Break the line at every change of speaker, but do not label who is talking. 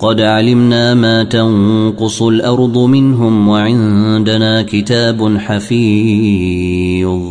قد علمنا ما تنقص الأرض منهم وعندنا كتاب حفيظ